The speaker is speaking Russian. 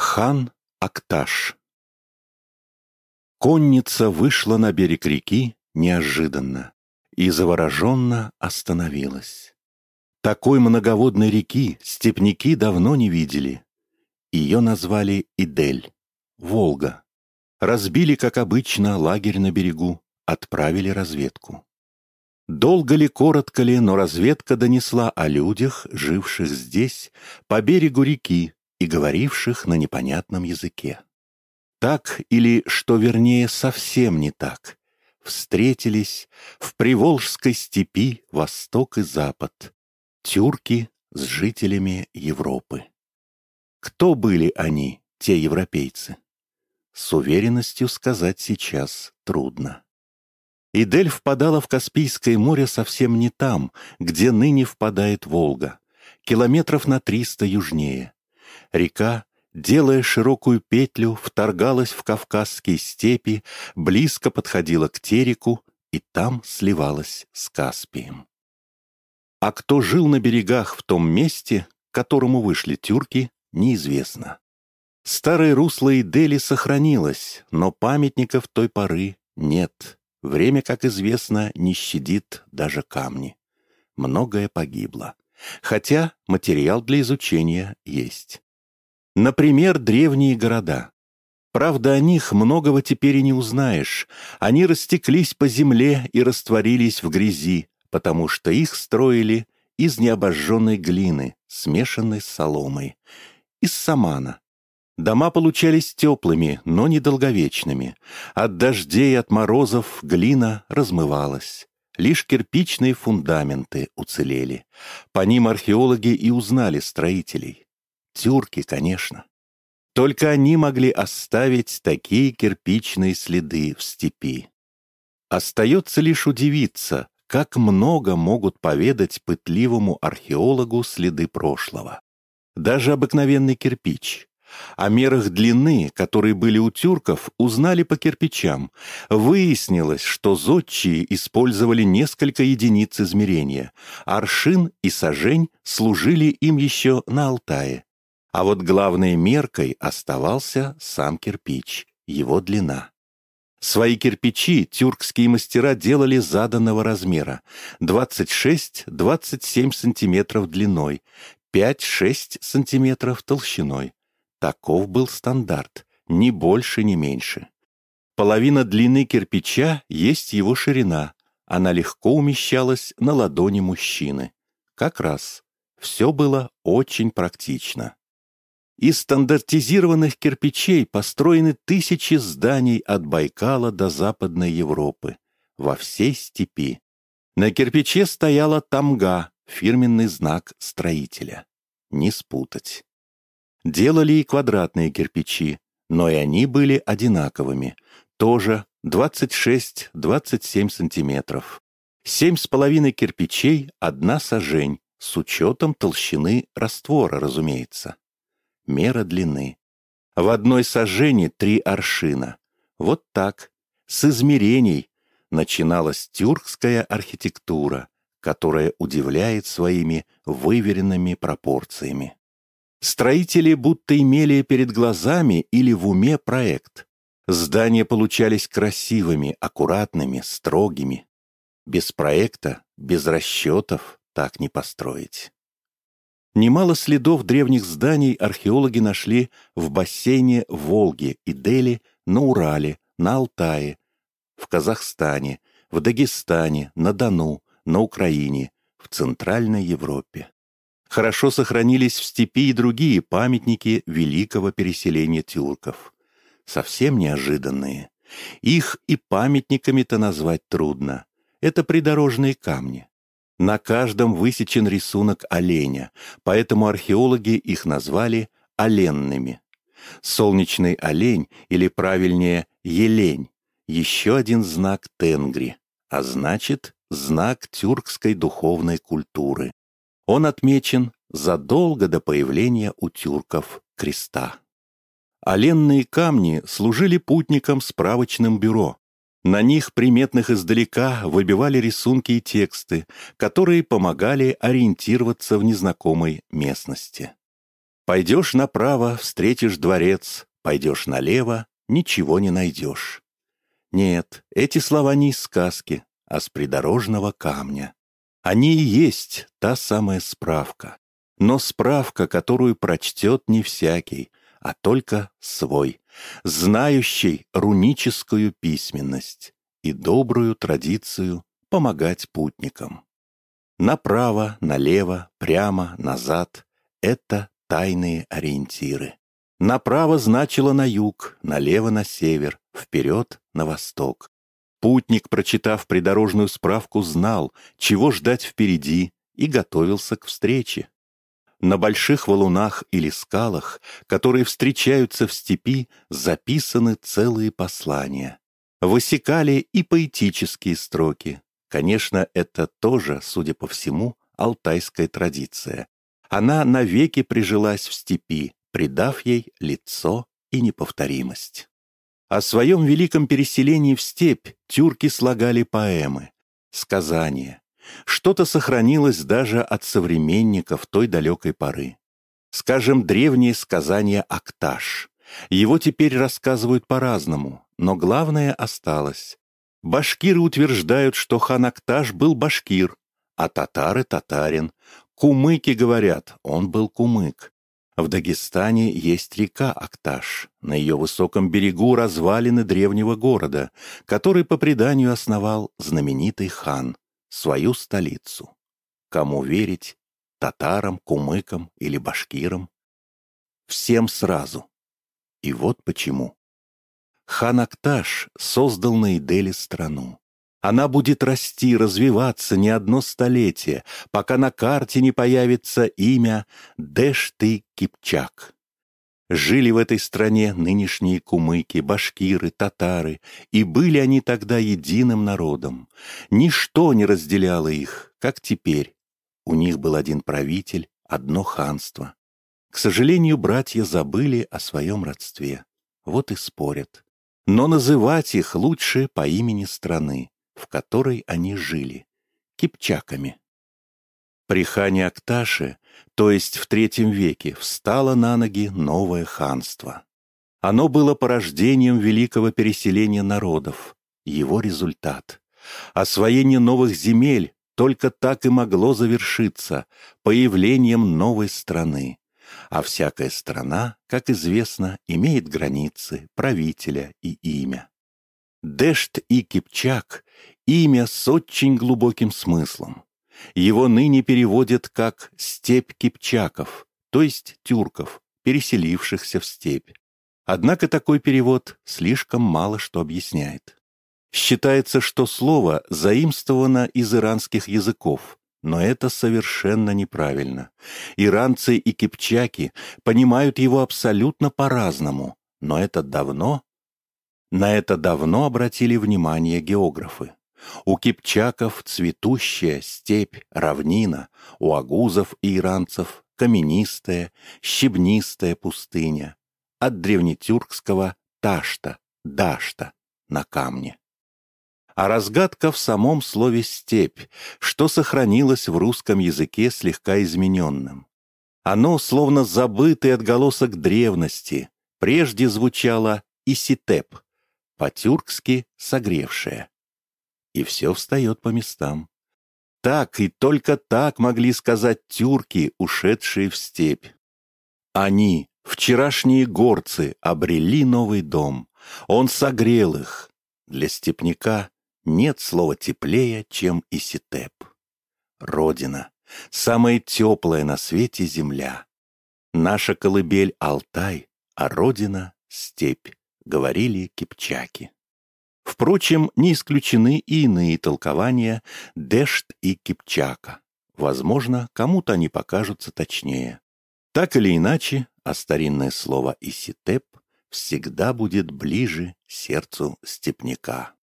Хан Акташ Конница вышла на берег реки неожиданно и завороженно остановилась. Такой многоводной реки степняки давно не видели. Ее назвали Идель, Волга. Разбили, как обычно, лагерь на берегу, отправили разведку. Долго ли, коротко ли, но разведка донесла о людях, живших здесь, по берегу реки, и говоривших на непонятном языке. Так или, что вернее, совсем не так, встретились в Приволжской степи восток и запад, тюрки с жителями Европы. Кто были они, те европейцы? С уверенностью сказать сейчас трудно. Идель впадала в Каспийское море совсем не там, где ныне впадает Волга, километров на триста южнее. Река, делая широкую петлю, вторгалась в Кавказские степи, близко подходила к Тереку и там сливалась с Каспием. А кто жил на берегах в том месте, к которому вышли тюрки, неизвестно. Старое русло Идели сохранилось, но памятников той поры нет. Время, как известно, не щадит даже камни. Многое погибло. Хотя материал для изучения есть. Например, древние города. Правда, о них многого теперь и не узнаешь. Они растеклись по земле и растворились в грязи, потому что их строили из необожженной глины, смешанной с соломой, из самана. Дома получались теплыми, но недолговечными. От дождей и от морозов глина размывалась. Лишь кирпичные фундаменты уцелели. По ним археологи и узнали строителей. Тюрки, конечно. Только они могли оставить такие кирпичные следы в степи. Остается лишь удивиться, как много могут поведать пытливому археологу следы прошлого. Даже обыкновенный кирпич. О мерах длины, которые были у тюрков, узнали по кирпичам. Выяснилось, что зодчие использовали несколько единиц измерения. Аршин и сажень служили им еще на Алтае. А вот главной меркой оставался сам кирпич, его длина. Свои кирпичи тюркские мастера делали заданного размера 26-27 сантиметров длиной, 5-6 сантиметров толщиной. Таков был стандарт, ни больше, ни меньше. Половина длины кирпича есть его ширина, она легко умещалась на ладони мужчины. Как раз. Все было очень практично. Из стандартизированных кирпичей построены тысячи зданий от Байкала до Западной Европы, во всей степи. На кирпиче стояла тамга, фирменный знак строителя. Не спутать. Делали и квадратные кирпичи, но и они были одинаковыми, тоже 26-27 сантиметров. Семь с половиной кирпичей, одна сажень, с учетом толщины раствора, разумеется мера длины. В одной сажени три аршина. Вот так, с измерений, начиналась тюркская архитектура, которая удивляет своими выверенными пропорциями. Строители будто имели перед глазами или в уме проект. Здания получались красивыми, аккуратными, строгими. Без проекта, без расчетов так не построить. Немало следов древних зданий археологи нашли в бассейне Волги и Дели, на Урале, на Алтае, в Казахстане, в Дагестане, на Дону, на Украине, в Центральной Европе. Хорошо сохранились в степи и другие памятники великого переселения тюрков. Совсем неожиданные. Их и памятниками-то назвать трудно. Это придорожные камни. На каждом высечен рисунок оленя, поэтому археологи их назвали оленными. Солнечный олень, или правильнее елень, еще один знак Тенгри, а значит, знак тюркской духовной культуры. Он отмечен задолго до появления у тюрков креста. Оленные камни служили путникам справочным бюро, на них, приметных издалека, выбивали рисунки и тексты, которые помогали ориентироваться в незнакомой местности. Пойдешь направо, встретишь дворец, пойдешь налево, ничего не найдешь. Нет, эти слова не из сказки, а с придорожного камня. Они и есть та самая справка. Но справка, которую прочтет не всякий, а только свой, знающий руническую письменность и добрую традицию помогать путникам. Направо, налево, прямо, назад — это тайные ориентиры. Направо значило на юг, налево на север, вперед на восток. Путник, прочитав придорожную справку, знал, чего ждать впереди, и готовился к встрече. На больших валунах или скалах, которые встречаются в степи, записаны целые послания. Высекали и поэтические строки. Конечно, это тоже, судя по всему, алтайская традиция. Она навеки прижилась в степи, придав ей лицо и неповторимость. О своем великом переселении в степь тюрки слагали поэмы, сказания. Что-то сохранилось даже от современников той далекой поры. Скажем, древнее сказание «Акташ». Его теперь рассказывают по-разному, но главное осталось. Башкиры утверждают, что хан Акташ был башкир, а татары — татарин. Кумыки говорят, он был кумык. В Дагестане есть река Акташ. На ее высоком берегу развалины древнего города, который по преданию основал знаменитый хан, свою столицу. Кому верить? Татарам, кумыкам или башкирам? Всем сразу. И вот почему. Хан Акташ создал на Иделе страну. Она будет расти, развиваться не одно столетие, пока на карте не появится имя Дэшты Кипчак. Жили в этой стране нынешние кумыки, башкиры, татары, и были они тогда единым народом. Ничто не разделяло их, как теперь. У них был один правитель, одно ханство. К сожалению, братья забыли о своем родстве. Вот и спорят. Но называть их лучше по имени страны в которой они жили, кипчаками. При хане Акташе, то есть в третьем веке, встало на ноги новое ханство. Оно было порождением великого переселения народов, его результат. Освоение новых земель только так и могло завершиться появлением новой страны. А всякая страна, как известно, имеет границы, правителя и имя. Дэшт и Кипчак — имя с очень глубоким смыслом. Его ныне переводят как «степь кипчаков», то есть тюрков, переселившихся в степь. Однако такой перевод слишком мало что объясняет. Считается, что слово заимствовано из иранских языков, но это совершенно неправильно. Иранцы и кипчаки понимают его абсолютно по-разному, но это давно на это давно обратили внимание географы. У кипчаков цветущая степь, равнина, у агузов и иранцев каменистая, щебнистая пустыня. От древнетюркского «ташта», «дашта» на камне. А разгадка в самом слове «степь», что сохранилось в русском языке слегка измененным. Оно, словно забытый отголосок древности, прежде звучало «иситеп», по-тюркски «согревшая». И все встает по местам. Так и только так могли сказать тюрки, ушедшие в степь. Они, вчерашние горцы, обрели новый дом. Он согрел их. Для степняка нет слова теплее, чем Иситеп. Родина, самая теплая на свете земля. Наша колыбель — Алтай, а родина — степь говорили кипчаки. Впрочем, не исключены и иные толкования Дэшт и Кипчака. Возможно, кому-то они покажутся точнее. Так или иначе, а старинное слово «иситеп» всегда будет ближе сердцу степняка.